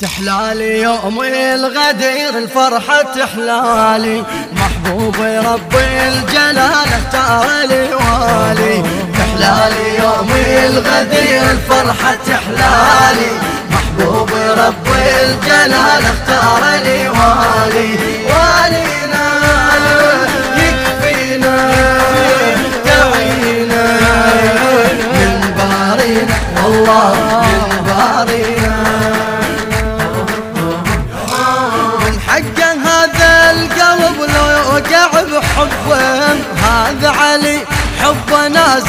تحلالي يوم الغدير الفرحة تحلالي. محبوب ربي الجلال اختار لي والي. تحلالي يوم الغدير الفرحة تحلالي. محبوب ربي الجلال اختار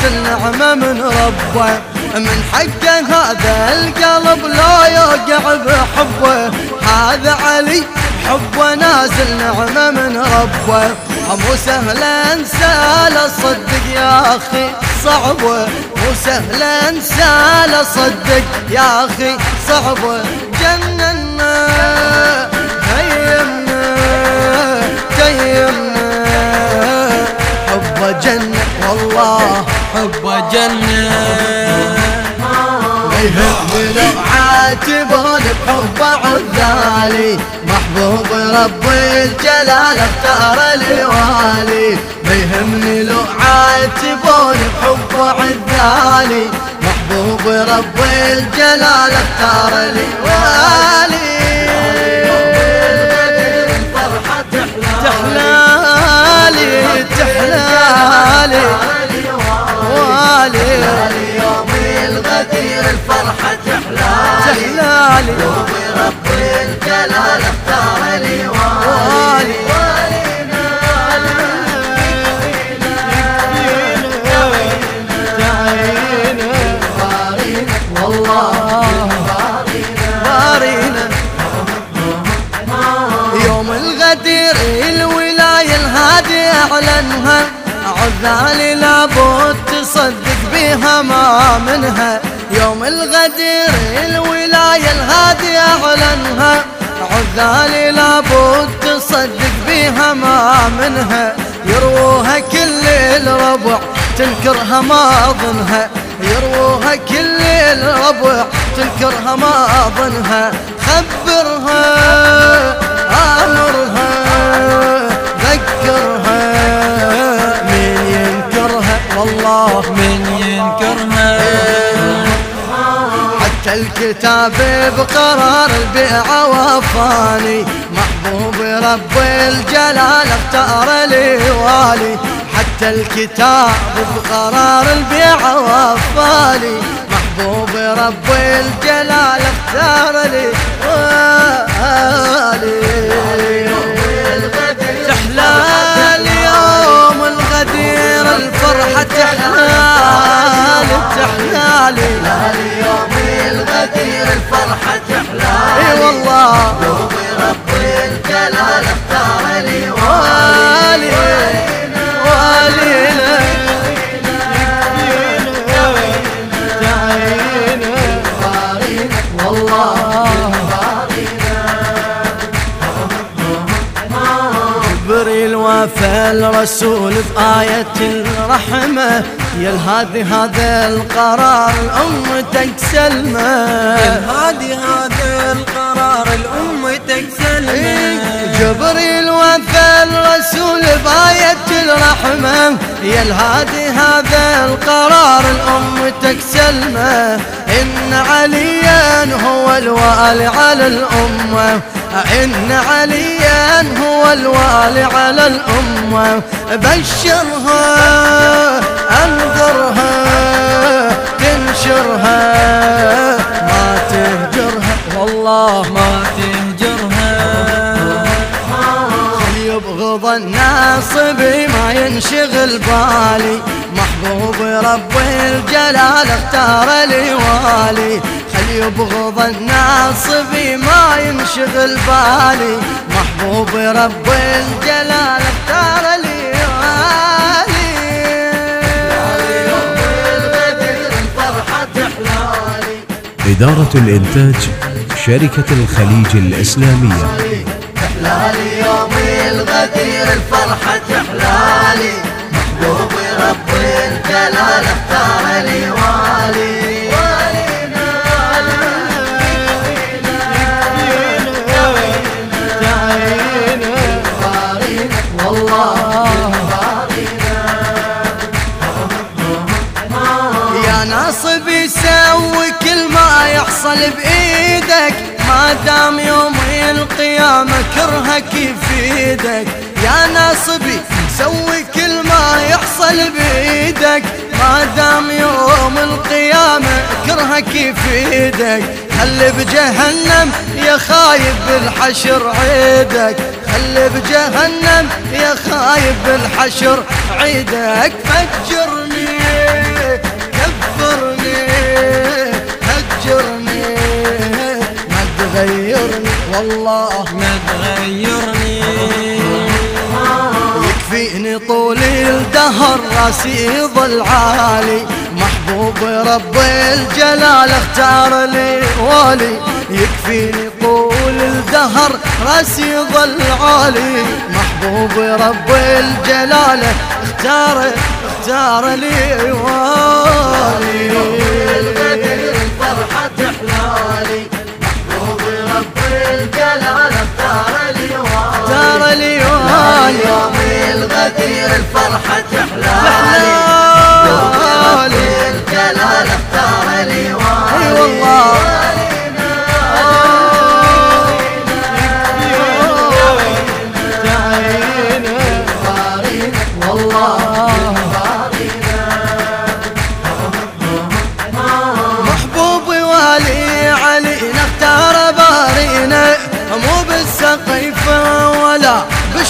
نعمه من ربه. من حقه هذا القلب لو يوقع بحبه. هذا علي حبه نازل نعمة من ربه. مو سهلا انسى صدق يا أخي صعبه مو سهلا انسى صدق يا أخي صعبه جننا حب جنة يهمنا عاتبون بحب عذالي. محبوب رب الجلال اختار الوالي ما يهمني لو عاتبون بحب عذالي. محبوب رب الجلال اختار الوالي تحلالي يوم رب الجلال اختار لي والي يوم الغدير الولاية الهادي أعلنها. عذالي لابد تصدق بها ما منها. يوم الغدير الولاية الهادي أعلنها. عذالي لابد تصدق بها ما منها. يروها كل الربع تنكرها ما ظنها. يروها كل الربع تنكرها ما ظنها. خبرها امرها الكتاب بقرار البيع وفاني. محبوب رب الجلال اختار لي والي. حتى الكتاب بقرار البيع وفاني. محبوب رب الجلال اختار لي والي. يوم الغدير الفرحة الغدير الفرحة. وفى الرسول بآية الرحمة. يا الهادي هذا القرار أمتك سلمة الهادي هذا القرار لأمتك سلمة جبريل وفى الرسول بآية الرحمة. يا الهادي هذا القرار لأمتك سلمة إن عليا هو الوالي على الأمة. إن عليا هو الوالي على الأمة. بشرها أنظرها تنشرها ما تهجرها. والله ما ما تهجرها. يبغض الناس بما ينشغل بالي. محبوب رب الجلال اختار لي والي خل يبغض الناس بما ينشغل بالي. محبوب رب الجلال اختار لي إدارة الإنتاج شركة الخليج الإسلامية. تحلالي يوم الغدير الفرحة تحلالي محبوب رب الجلال يسوي كل ما يحصل بإيدك. ما دام يوم القيامة كرهك يفيدك. يا ناصبي سوي كل ما يحصل بإيدك. ما دام يوم القيامة كرهك يفيدك. خلي بجهنم يا خايب بالحشر عيدك. خلي بجهنم يا خايب بالحشر عيدك. فجرني والله ما تغيرني يكفيني طول الدهر راسي يظل عالي محبوب رب الجلال اختار لي والي. يكفيني طول الدهر راسي يظل عالي محبوب رب الجلال اختار اختار لي والي. الغدير الفرحة تحلالي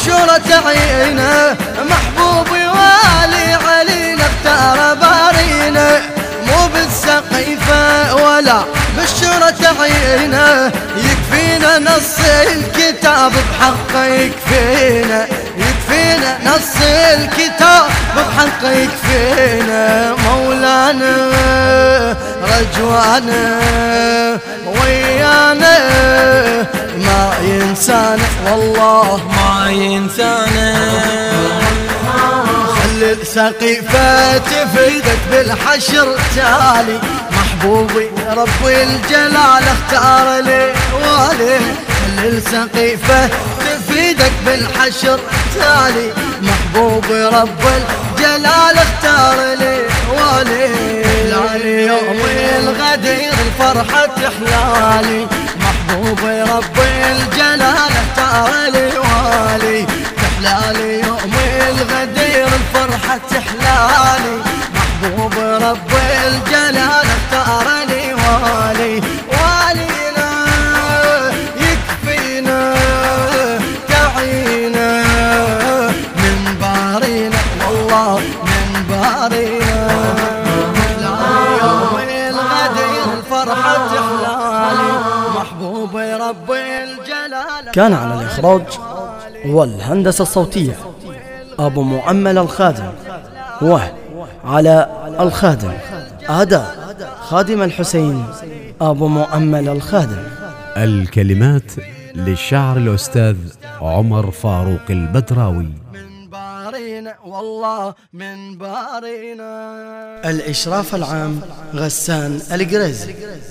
بالشورة عينه محبوبي والي علي نختار بارينا. مو بالسقيفة ولا بالشورة عينه يكفينا نص الكتاب بحقه يكفينا. يكفينا نص الكتاب بحقه يكفينا. مولانا رجوانا ويانا. ما ينسانا والله ما ينسانا خلي السقيفة تفيدك بالحشر تالي. محبوبي رب الجلال اختار لي والي خلي السقيفة تفيدك بالحشر تالي. محبوبي رب الجلال اختار لي والي حلالي يوم الغدير الفرحة تحلالي. كان على الإخراج والهندسة الصوتية أبو مؤمل الخادم وعلى الخادم أداء خادم الحسين أبو مؤمل الخادم. الكلمات للشاعر الأستاذ عمر فاروق البدراوي. من بارينا والله من بارينا الإشراف العام غسان القريزي.